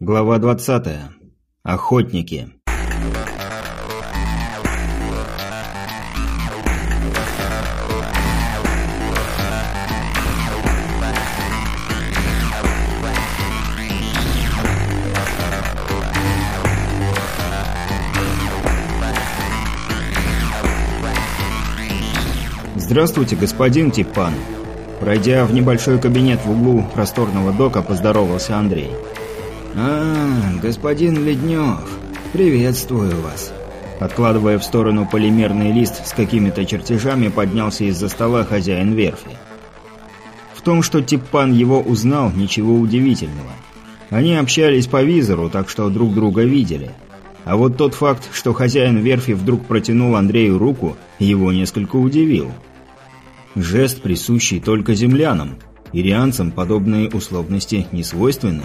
Глава 20. Охотники. Здравствуйте, господин Типан. Пройдя в небольшой кабинет в углу просторного дока, поздоровался Андрей. «А, господин Леднев, приветствую вас». Откладывая в сторону полимерный лист с какими-то чертежами, поднялся из-за стола хозяин верфи. В том, что Типпан его узнал, ничего удивительного. Они общались по визору, так что друг друга видели. А вот тот факт, что хозяин верфи вдруг протянул Андрею руку, его несколько удивил. Жест, присущий только землянам. Ирианцам подобные условности не свойственны.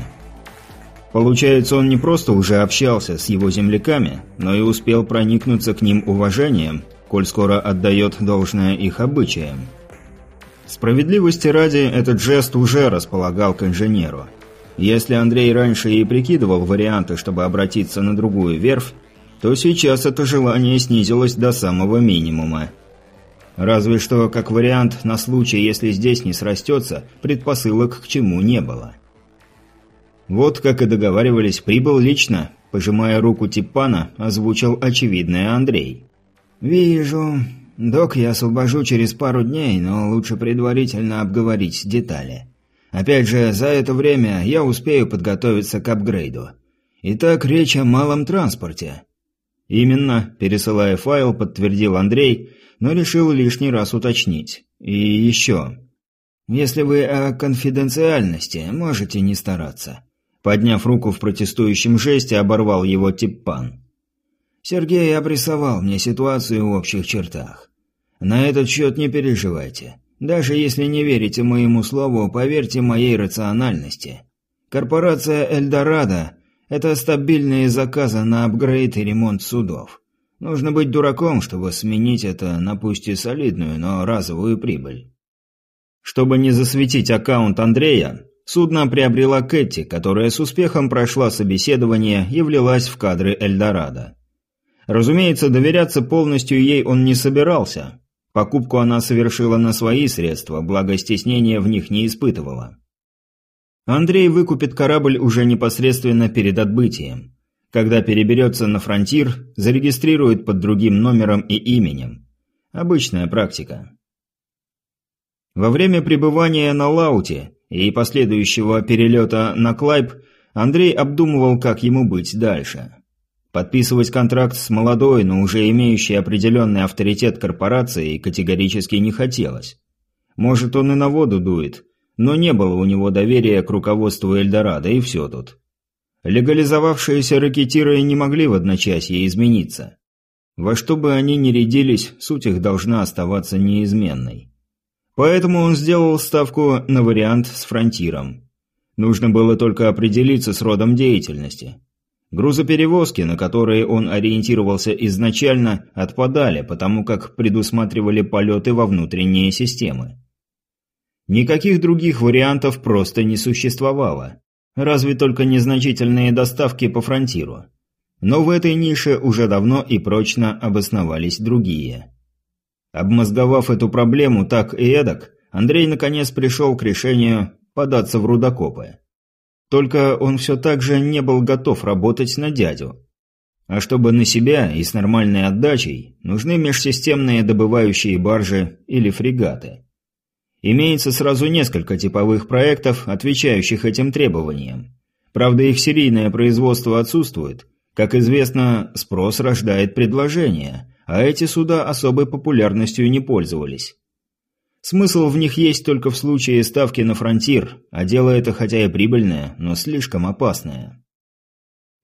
Получается, он не просто уже общался с его земляками, но и успел проникнуться к ним уважением, коль скоро отдает должное их обычаям. Справедливости ради, этот жест уже располагал к инженеру. Если Андрей раньше и прикидывал варианты, чтобы обратиться на другую верфь, то сейчас это желание снизилось до самого минимума. Разве что, как вариант, на случай, если здесь не срастется, предпосылок к чему не было. Вот, как и договаривались, прибыл лично, пожимая руку Типана, озвучил очевидное Андрей. «Вижу. Док я освобожу через пару дней, но лучше предварительно обговорить детали. Опять же, за это время я успею подготовиться к апгрейду. Итак, речь о малом транспорте». «Именно», – пересылая файл, подтвердил Андрей, но решил лишний раз уточнить. «И еще». «Если вы о конфиденциальности, можете не стараться. Подняв руку в протестующем жесте, оборвал его Типпан. «Сергей обрисовал мне ситуацию в общих чертах. На этот счет не переживайте. Даже если не верите моему слову, поверьте моей рациональности. Корпорация «Эльдорадо» – это стабильные заказы на апгрейд и ремонт судов. Нужно быть дураком, чтобы сменить это на пусть и солидную, но разовую прибыль». Чтобы не засветить аккаунт Андрея, Судно приобрела Кэти, которая с успехом прошла собеседование и влилась в кадры Эльдорадо. Разумеется, доверяться полностью ей он не собирался. Покупку она совершила на свои средства, благо стеснения в них не испытывала. Андрей выкупит корабль уже непосредственно перед отбытием. Когда переберется на фронтир, зарегистрирует под другим номером и именем. Обычная практика. Во время пребывания на Лауте и последующего перелета на Клайб Андрей обдумывал, как ему быть дальше. Подписывать контракт с молодой, но уже имеющей определенный авторитет корпорацией категорически не хотелось. Может, он и на воду дует, но не было у него доверия к руководству Эльдорадо, и все тут. Легализовавшиеся ракетиры не могли в одночасье измениться. Во что бы они ни рядились, суть их должна оставаться неизменной. Поэтому он сделал ставку на вариант с фронтиром. Нужно было только определиться с родом деятельности. Грузоперевозки, на которые он ориентировался изначально, отпадали, потому как предусматривали полеты во внутренние системы. Никаких других вариантов просто не существовало. Разве только незначительные доставки по фронтиру. Но в этой нише уже давно и прочно обосновались другие. Обмозговав эту проблему так и эдак, Андрей наконец пришел к решению податься в рудокопы. Только он все так же не был готов работать на дядю. А чтобы на себя и с нормальной отдачей, нужны межсистемные добывающие баржи или фрегаты. Имеется сразу несколько типовых проектов, отвечающих этим требованиям. Правда, их серийное производство отсутствует. Как известно, спрос рождает предложение, а эти суда особой популярностью не пользовались. Смысл в них есть только в случае ставки на фронтир, а дело это хотя и прибыльное, но слишком опасное.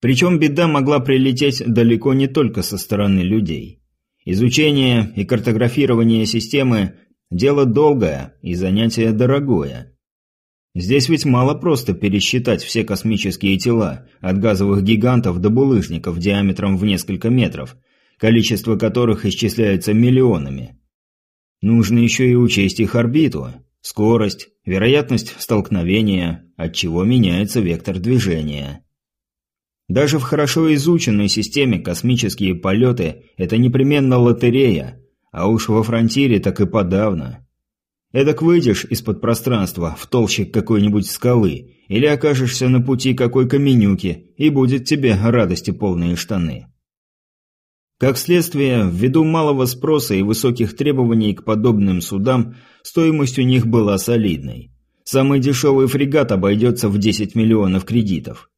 Причем беда могла прилететь далеко не только со стороны людей. Изучение и картографирование системы – дело долгое и занятие дорогое. Здесь ведь мало просто пересчитать все космические тела, от газовых гигантов до булыжников диаметром в несколько метров, количество которых исчисляется миллионами. Нужно еще и учесть их орбиту, скорость, вероятность столкновения, от чего меняется вектор движения. Даже в хорошо изученной системе космические полеты – это непременно лотерея, а уж во фронтире так и подавно. Эдак выйдешь из-под пространства в толще какой-нибудь скалы или окажешься на пути какой каменюки, и будет тебе радости полные штаны. Как следствие, ввиду малого спроса и высоких требований к подобным судам, стоимость у них была солидной. Самый дешевый фрегат обойдется в 10 миллионов кредитов.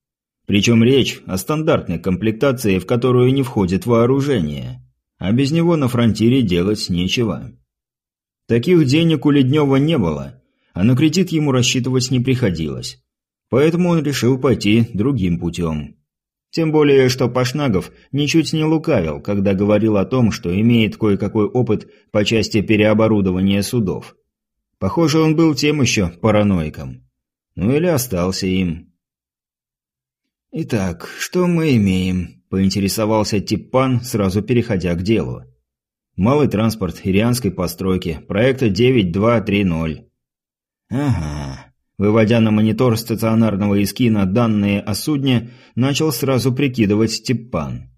Причем речь о стандартной комплектации, в которую не входит вооружение. А без него на фронтире делать нечего. Таких денег у Леднева не было, а на кредит ему рассчитывать не приходилось. Поэтому он решил пойти другим путем. Тем более, что Пашнагов ничуть не лукавил, когда говорил о том, что имеет кое-какой опыт по части переоборудования судов. Похоже, он был тем еще параноиком. Ну или остался им. «Итак, что мы имеем?» – поинтересовался Типпан, сразу переходя к делу. «Малый транспорт ирианской постройки, проекта 9230». «Ага». Выводя на монитор стационарного эскина данные о судне, начал сразу прикидывать Типпан.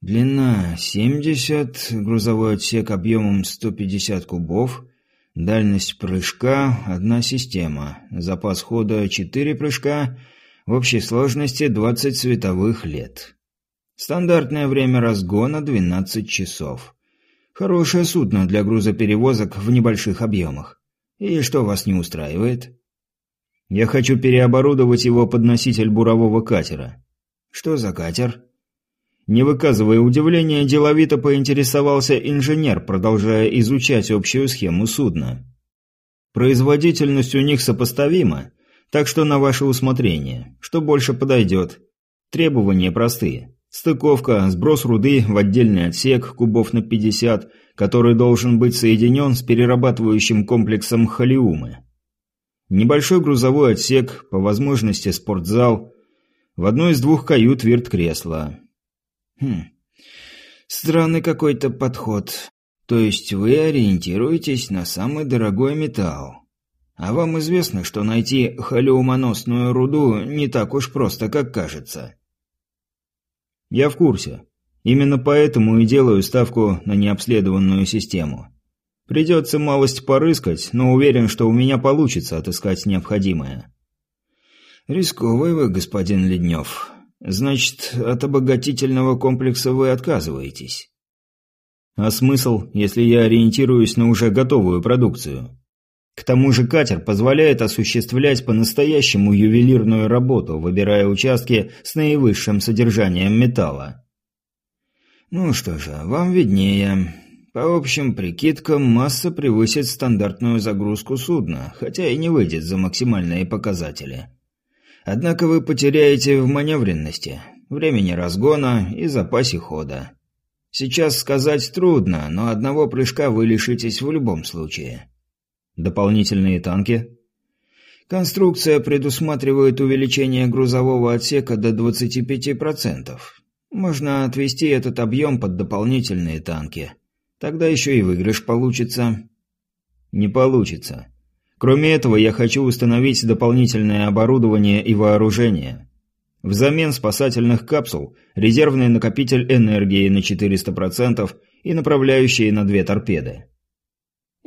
«Длина 70, грузовой отсек объемом 150 кубов, дальность прыжка – одна система, запас хода – 4 прыжка – в общей сложности 20 световых лет. Стандартное время разгона 12 часов. Хорошее судно для грузоперевозок в небольших объемах. И что вас не устраивает? Я хочу переоборудовать его под носитель бурового катера. Что за катер? Не выказывая удивления, деловито поинтересовался инженер, продолжая изучать общую схему судна. Производительность у них сопоставима, так что на ваше усмотрение. Что больше подойдет? Требования простые. Стыковка, сброс руды в отдельный отсек, кубов на 50, который должен быть соединен с перерабатывающим комплексом холиумы. Небольшой грузовой отсек, по возможности спортзал. В одной из двух кают вирт кресла. Хм. Странный какой-то подход. То есть вы ориентируетесь на самый дорогой металл. А вам известно, что найти холеумоносную руду не так уж просто, как кажется. Я в курсе. Именно поэтому и делаю ставку на необследованную систему. Придется малость порыскать, но уверен, что у меня получится отыскать необходимое. Рисковый вы, господин Леднев. Значит, от обогатительного комплекса вы отказываетесь. А смысл, если я ориентируюсь на уже готовую продукцию? К тому же катер позволяет осуществлять по-настоящему ювелирную работу, выбирая участки с наивысшим содержанием металла. Ну что же, вам виднее. По общим прикидкам, масса превысит стандартную загрузку судна, хотя и не выйдет за максимальные показатели. Однако вы потеряете в маневренности, времени разгона и запасе хода. Сейчас сказать трудно, но одного прыжка вы лишитесь в любом случае. Дополнительные танки? Конструкция предусматривает увеличение грузового отсека до 25%. Можно отвести этот объем под дополнительные танки. Тогда еще и выигрыш получится. Не получится. Кроме этого, я хочу установить дополнительное оборудование и вооружение. Взамен спасательных капсул резервный накопитель энергии на 400% и направляющие на две торпеды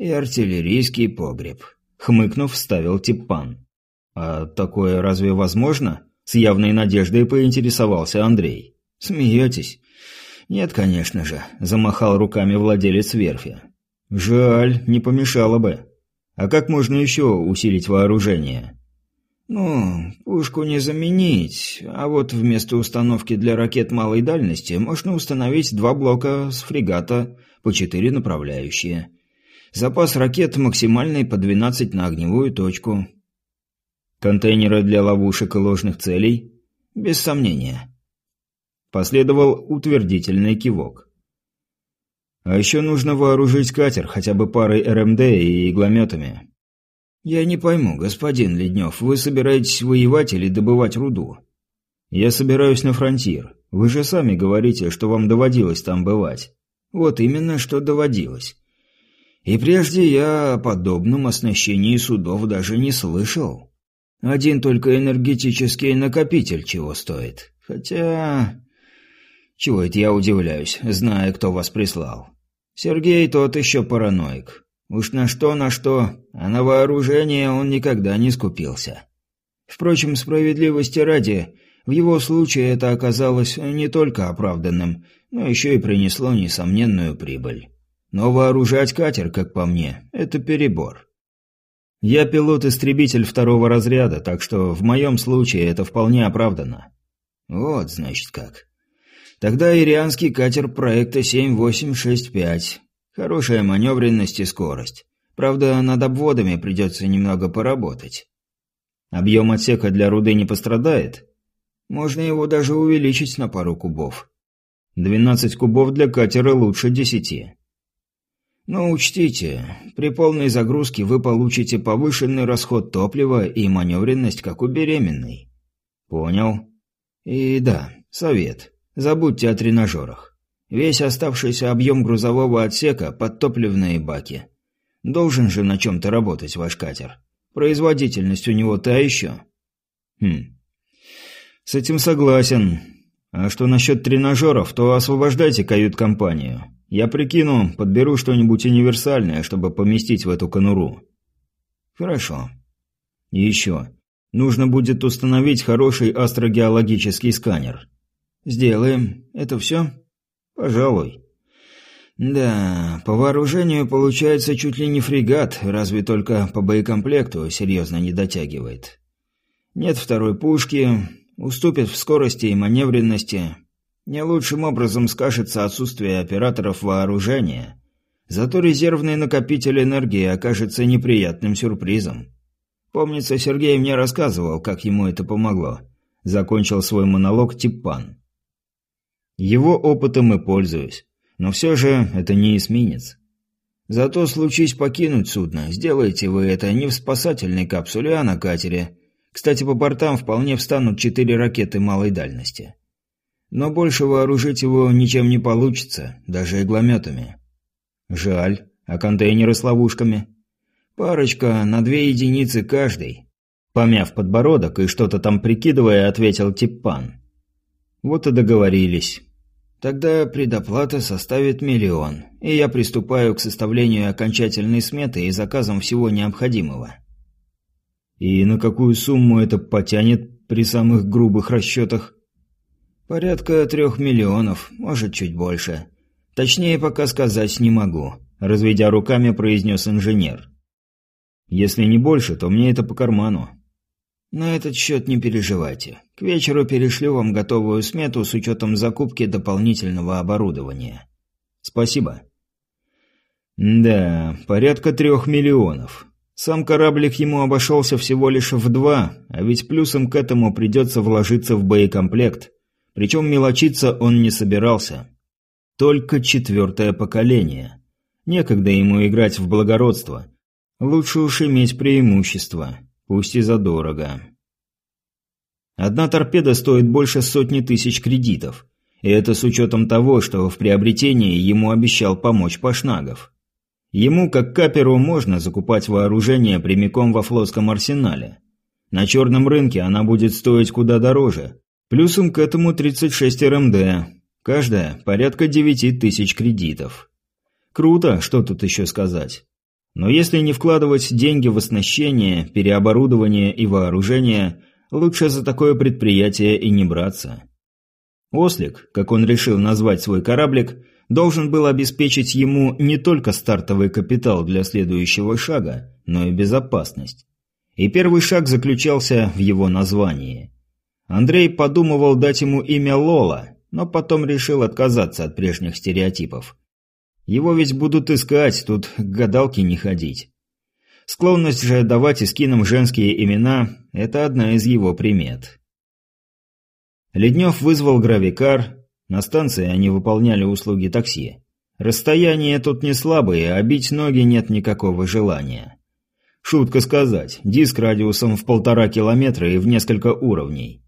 и артиллерийский погреб», — хмыкнув, вставил Типпан. «А такое разве возможно?» — с явной надеждой поинтересовался Андрей. «Смеетесь?» «Нет, конечно же», — замахал руками владелец верфи. «Жаль, не помешало бы. А как можно еще усилить вооружение?» «Ну, пушку не заменить, а вот вместо установки для ракет малой дальности можно установить два блока с фрегата по четыре направляющие. Запас ракет максимальный по 12 на огневую точку. Контейнеры для ловушек и ложных целей? Без сомнения. Последовал утвердительный кивок. А еще нужно вооружить катер хотя бы парой РМД и иглометами. «Я не пойму, господин Леднев, вы собираетесь воевать или добывать руду?» «Я собираюсь на фронтир. Вы же сами говорите, что вам доводилось там бывать». «Вот именно, что доводилось. И прежде я о подобном оснащении судов даже не слышал. Один только энергетический накопитель чего стоит. Хотя... Чего это я удивляюсь, зная, кто вас прислал. Сергей тот еще параноик. Уж на что, на что, а на вооружение он никогда не скупился. Впрочем, справедливости ради, в его случае это оказалось не только оправданным, но еще и принесло несомненную прибыль. Но вооружать катер, как по мне, это перебор. Я пилот-истребитель второго разряда, так что в моем случае это вполне оправдано. Вот, значит, как. Тогда ирианский катер проекта 7865. Хорошая маневренность и скорость. Правда, над обводами придется немного поработать. Объем отсека для руды не пострадает? Можно его даже увеличить на пару кубов. 12 кубов для катера лучше 10. Но учтите, при полной загрузке вы получите повышенный расход топлива и маневренность, как у беременной. Понял. И да, совет. Забудьте о тренажерах. Весь оставшийся объем грузового отсека под топливные баки. Должен же на чем-то работать ваш катер. Производительность у него та еще. Хм. С этим согласен. А что насчет тренажеров, то освобождайте кают-компанию. Я прикину, подберу что-нибудь универсальное, чтобы поместить в эту конуру. Хорошо. И еще. Нужно будет установить хороший астрогеологический сканер. Сделаем. Это все? Пожалуй. Да, по вооружению получается чуть ли не фрегат, разве только по боекомплекту серьезно не дотягивает. Нет второй пушки, уступит в скорости и маневренности. Не лучшим образом скажется отсутствие операторов вооружения. Зато резервный накопитель энергии окажется неприятным сюрпризом. Помнится, Сергей мне рассказывал, как ему это помогло. Закончил свой монолог Типпан. Его опытом и пользуюсь. Но все же это не эсминец. Зато случись покинуть судно, сделайте вы это не в спасательной капсуле, а на катере. Кстати, по бортам вполне встанут четыре ракеты малой дальности. Но больше вооружить его ничем не получится, даже иглометами. Жаль. А контейнеры с ловушками? Парочка на две единицы каждый. Помяв подбородок и что-то там прикидывая, ответил Типпан. Вот и договорились. Тогда предоплата составит миллион, и я приступаю к составлению окончательной сметы и заказам всего необходимого. И на какую сумму это потянет при самых грубых расчетах? Порядка трех миллионов, может, чуть больше. Точнее, пока сказать не могу, разведя руками, произнес инженер. Если не больше, то мне это по карману. На этот счет не переживайте. К вечеру перешлю вам готовую смету с учетом закупки дополнительного оборудования. Спасибо. Да, порядка трех миллионов. Сам кораблик ему обошелся всего лишь в два, а ведь плюсом к этому придется вложиться в боекомплект. Причем мелочиться он не собирался. Только четвертое поколение. Некогда ему играть в благородство. Лучше уж иметь преимущество пусть и задорого. Одна торпеда стоит больше сотни тысяч кредитов, и это с учетом того, что в приобретении ему обещал помочь Пашнагов. Ему, как каперу, можно закупать вооружение прямиком во флотском арсенале. На черном рынке она будет стоить куда дороже. Плюсом к этому 36 РМД. Каждая порядка 9 тысяч кредитов. Круто, что тут еще сказать. Но если не вкладывать деньги в оснащение, переоборудование и вооружение, лучше за такое предприятие и не браться. Ослик, как он решил назвать свой кораблик, должен был обеспечить ему не только стартовый капитал для следующего шага, но и безопасность. И первый шаг заключался в его названии. Андрей подумывал дать ему имя Лола, но потом решил отказаться от прежних стереотипов. Его ведь будут искать, тут к гадалке не ходить. Склонность же давать эскинам женские имена – это одна из его примет. Леднев вызвал гравикар. На станции они выполняли услуги такси. Расстояние тут не слабое, а бить ноги нет никакого желания. Шутка сказать, диск радиусом в полтора километра и в несколько уровней.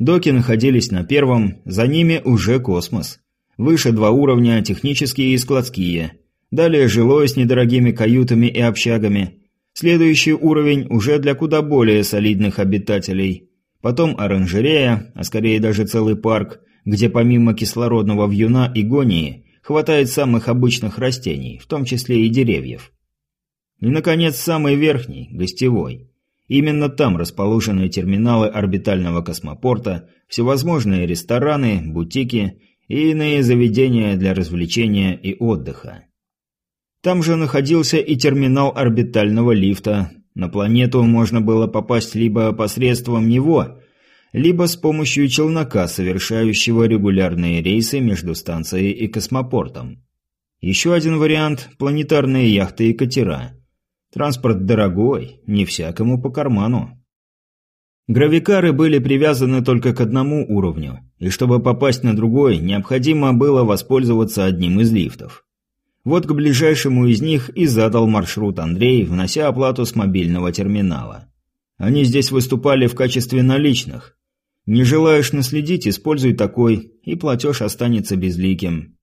Доки находились на первом, за ними уже космос. Выше два уровня, технические и складские. Далее жилое с недорогими каютами и общагами. Следующий уровень уже для куда более солидных обитателей. Потом оранжерея, а скорее даже целый парк, где помимо кислородного вьюна и гонии хватает самых обычных растений, в том числе и деревьев. И, наконец, самый верхний, гостевой. Именно там расположены терминалы орбитального космопорта, всевозможные рестораны, бутики и иные заведения для развлечения и отдыха. Там же находился и терминал орбитального лифта. На планету можно было попасть либо посредством него, либо с помощью челнока, совершающего регулярные рейсы между станцией и космопортом. Еще один вариант – планетарные яхты и катера. Транспорт дорогой, не всякому по карману. Гравикары были привязаны только к одному уровню, и чтобы попасть на другой, необходимо было воспользоваться одним из лифтов. Вот к ближайшему из них и задал маршрут Андрей, внося оплату с мобильного терминала. Они здесь выступали в качестве наличных. Не желаешь наследить, используй такой, и платеж останется безликим.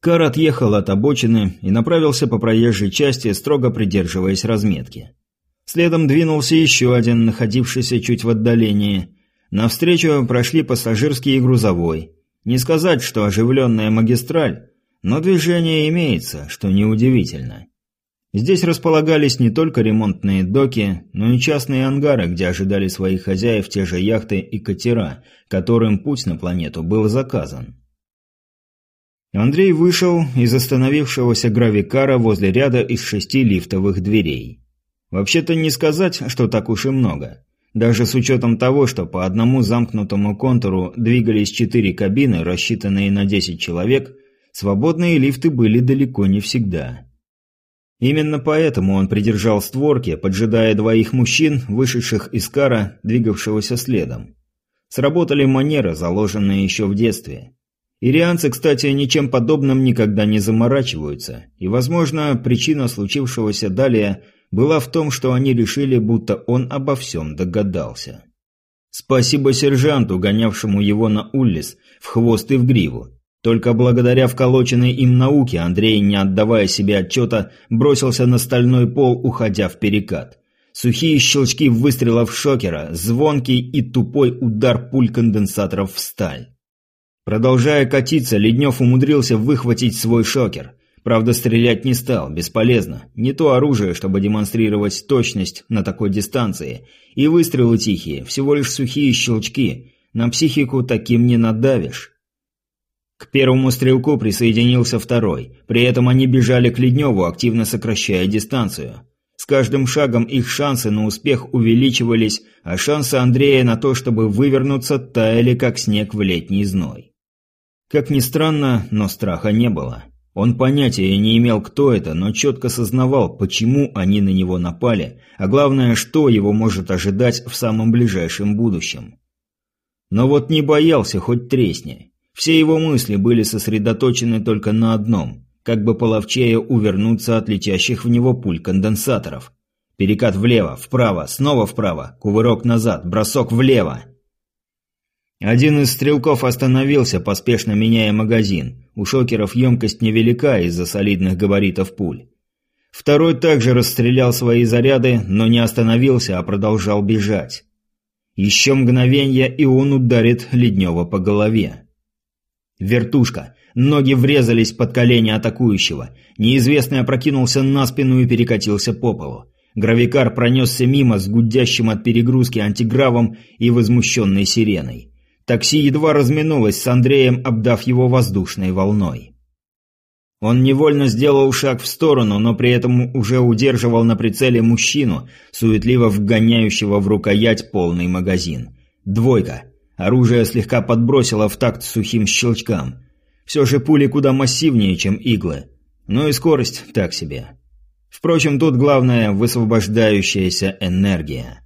Кар отъехал от обочины и направился по проезжей части, строго придерживаясь разметки. Следом двинулся еще один, находившийся чуть в отдалении. Навстречу прошли пассажирский и грузовой. Не сказать, что оживленная магистраль, но движение имеется, что неудивительно. Здесь располагались не только ремонтные доки, но и частные ангары, где ожидали своих хозяев те же яхты и катера, которым путь на планету был заказан. Андрей вышел из остановившегося гравикара возле ряда из шести лифтовых дверей. Вообще-то не сказать, что так уж и много. Даже с учетом того, что по одному замкнутому контуру двигались четыре кабины, рассчитанные на 10 человек, свободные лифты были далеко не всегда. Именно поэтому он придержал створки, поджидая двоих мужчин, вышедших из кара, двигавшегося следом. Сработали манеры, заложенные еще в детстве. Ирианцы, кстати, ничем подобным никогда не заморачиваются, и, возможно, причина случившегося далее была в том, что они решили, будто он обо всем догадался. Спасибо сержанту, гонявшему его на Уллис, в хвост и в гриву. Только благодаря вколоченной им науке Андрей, не отдавая себе отчета, бросился на стальной пол, уходя в перекат. Сухие щелчки выстрелов шокера, звонкий и тупой удар пуль конденсаторов в сталь. Продолжая катиться, Леднев умудрился выхватить свой шокер. Правда, стрелять не стал, бесполезно. Не то оружие, чтобы демонстрировать точность на такой дистанции. И выстрелы тихие, всего лишь сухие щелчки. На психику таким не надавишь. К первому стрелку присоединился второй. При этом они бежали к Ледневу, активно сокращая дистанцию. С каждым шагом их шансы на успех увеличивались, а шансы Андрея на то, чтобы вывернуться, таяли, как снег в летний зной. Как ни странно, но страха не было. Он понятия не имел, кто это, но четко сознавал, почему они на него напали, а главное, что его может ожидать в самом ближайшем будущем. Но вот не боялся, хоть тресни. Все его мысли были сосредоточены только на одном – как бы половчее увернуться от летящих в него пуль конденсаторов. Перекат влево, вправо, снова вправо, кувырок назад, бросок влево. Один из стрелков остановился, поспешно меняя магазин. У шокеров емкость невелика из-за солидных габаритов пуль. Второй также расстрелял свои заряды, но не остановился, а продолжал бежать. Еще мгновенье, и он ударит Леднева по голове. Вертушка. Ноги врезались под колени атакующего. Неизвестный опрокинулся на спину и перекатился по полу. Гравикар пронесся мимо с гудящим от перегрузки антигравом и возмущенной сиреной. Такси едва разминулось с Андреем, обдав его воздушной волной. Он невольно сделал шаг в сторону, но при этом уже удерживал на прицеле мужчину, суетливо вгоняющего в рукоять полный магазин. «Двойка!» Оружие слегка подбросило в такт сухим щелчкам. Все же пули куда массивнее, чем иглы. Но и скорость так себе. Впрочем, тут главное – высвобождающаяся энергия.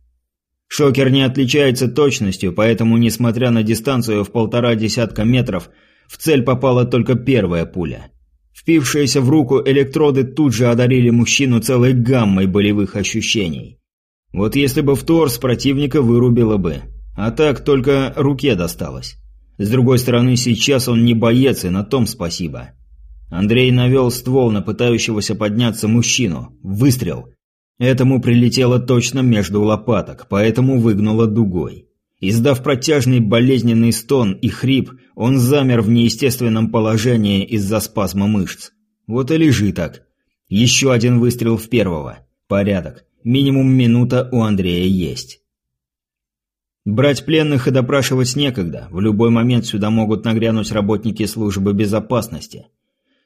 Шокер не отличается точностью, поэтому, несмотря на дистанцию в полтора десятка метров, в цель попала только первая пуля. Впившиеся в руку электроды тут же одарили мужчину целой гаммой болевых ощущений. Вот если бы в торс противника вырубило бы – а так только руке досталось. С другой стороны, сейчас он не боец, и на том спасибо. Андрей навел ствол на пытающегося подняться мужчину. Выстрел. Этому прилетело точно между лопаток, поэтому выгнуло дугой. Издав протяжный болезненный стон и хрип, он замер в неестественном положении из-за спазма мышц. Вот и лежи так. Еще один выстрел в первого. Порядок. Минимум минута у Андрея есть. Брать пленных и допрашивать некогда. В любой момент сюда могут нагрянуть работники службы безопасности.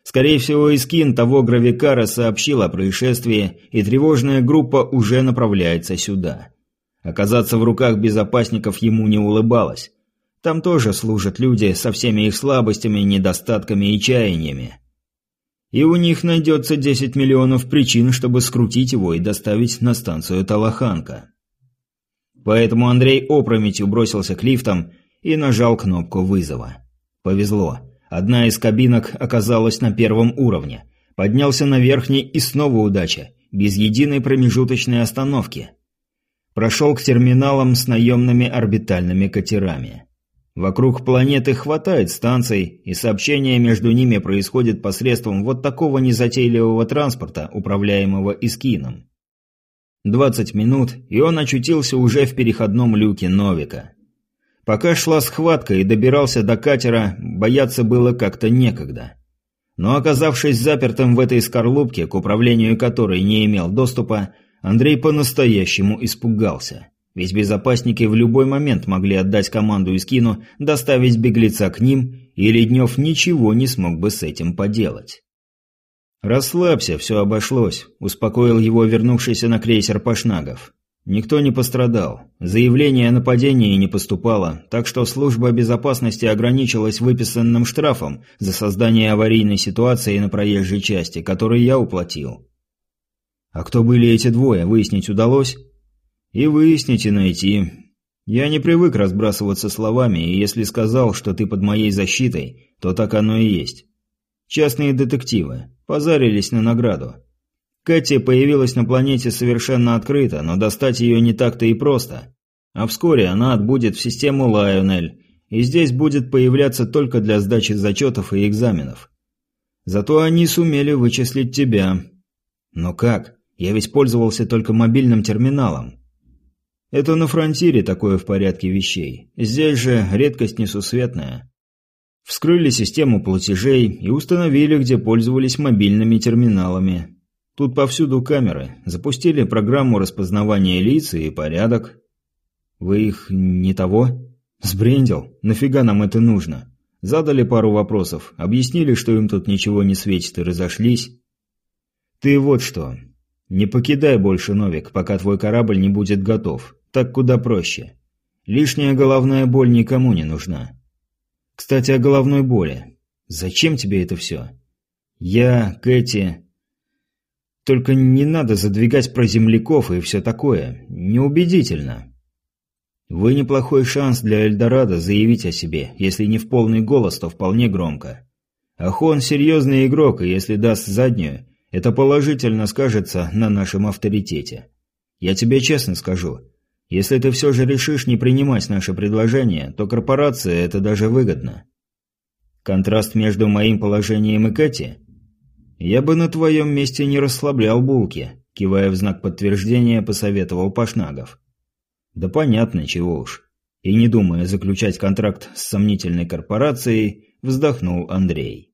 Скорее всего, Искин того Гравикара сообщил о происшествии, и тревожная группа уже направляется сюда. Оказаться в руках безопасников ему не улыбалось. Там тоже служат люди со всеми их слабостями, недостатками и чаяниями. И у них найдется 10 миллионов причин, чтобы скрутить его и доставить на станцию Талаханка. Поэтому Андрей опрометью бросился к лифтам и нажал кнопку вызова. Повезло. Одна из кабинок оказалась на первом уровне. Поднялся на верхний и снова удача, без единой промежуточной остановки – прошел к терминалам с наемными орбитальными катерами. Вокруг планеты хватает станций, и сообщение между ними происходит посредством вот такого незатейливого транспорта, управляемого Искином. 20 минут, и он очутился уже в переходном люке Новика. Пока шла схватка и добирался до катера, бояться было как-то некогда. Но оказавшись запертым в этой скорлупке, к управлению которой не имел доступа, Андрей по-настоящему испугался. Ведь безопасники в любой момент могли отдать команду Искину доставить беглеца к ним, и Леднев ничего не смог бы с этим поделать. «Расслабься, все обошлось», – успокоил его вернувшийся на крейсер Пашнагов. «Никто не пострадал. Заявление о нападении не поступало, так что служба безопасности ограничилась выписанным штрафом за создание аварийной ситуации на проезжей части, который я уплатил. А кто были эти двое, выяснить удалось? И выяснить, и найти. Я не привык разбрасываться словами, и если сказал, что ты под моей защитой, то так оно и есть. Частные детективы. Позарились на награду. Кэти появилась на планете совершенно открыто, но достать ее не так-то и просто. А вскоре она отбудет в систему Лайонель, и здесь будет появляться только для сдачи зачетов и экзаменов. Зато они сумели вычислить тебя. Но как? Я ведь пользовался только мобильным терминалом. Это на фронтире такое в порядке вещей. Здесь же редкость несусветная. Вскрыли систему платежей и установили, где пользовались мобильными терминалами. Тут повсюду камеры. Запустили программу распознавания лиц и порядок. Вы их не того? Сбрендил? Нафига нам это нужно? Задали пару вопросов, объяснили, что им тут ничего не светит и разошлись. Ты вот что, не покидай больше Новик, пока твой корабль не будет готов. Так куда проще. Лишняя головная боль никому не нужна. Кстати, о головной боли. Зачем тебе это все? Я, Кэти... Только не надо задвигать про земляков и все такое. Неубедительно. Вы неплохой шанс для Эльдорадо заявить о себе, если не в полный голос, то вполне громко. Ахон серьезный игрок, и если даст заднюю, это положительно скажется на нашем авторитете. Я тебе честно скажу, если ты все же решишь не принимать наше предложение, то корпорации это даже выгодно. Контраст между моим положением и Кэти? Я бы на твоем месте не расслаблял булки, кивая в знак подтверждения, посоветовал Пашнагов. Да понятно, чего уж. И не думая заключать контракт с сомнительной корпорацией, вздохнул Андрей.